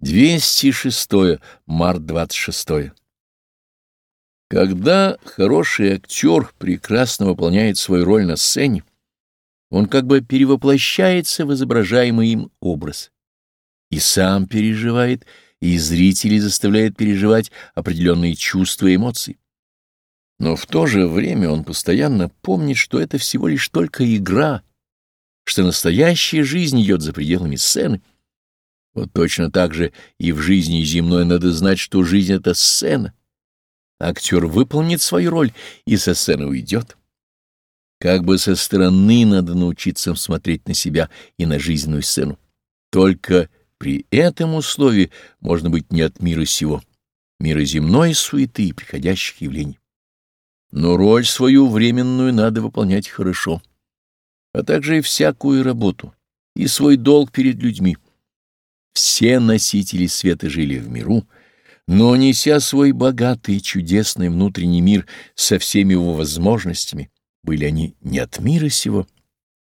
206. Март 26. Когда хороший актер прекрасно выполняет свою роль на сцене, он как бы перевоплощается в изображаемый им образ. И сам переживает, и зрителей заставляет переживать определенные чувства и эмоции. Но в то же время он постоянно помнит, что это всего лишь только игра, что настоящая жизнь идет за пределами сцены — вот точно так же и в жизни земной надо знать, что жизнь — это сцена. Актер выполнит свою роль и со сцены уйдет. Как бы со стороны надо научиться смотреть на себя и на жизненную сцену. Только при этом условии можно быть не от мира сего, мира земной суеты и приходящих явлений. Но роль свою временную надо выполнять хорошо, а также и всякую работу, и свой долг перед людьми — все носители света жили в миру, но, неся свой богатый и чудесный внутренний мир со всеми его возможностями, были они не от мира сего,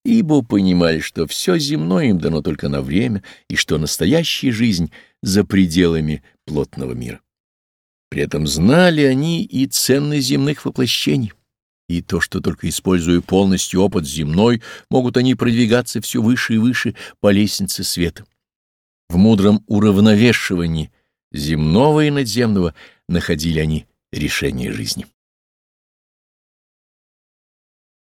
ибо понимали, что все земное им дано только на время и что настоящая жизнь за пределами плотного мира. При этом знали они и ценность земных воплощений, и то, что только используя полностью опыт земной, могут они продвигаться все выше и выше по лестнице света. В мудром уравновешивании земного и надземного находили они решение жизни.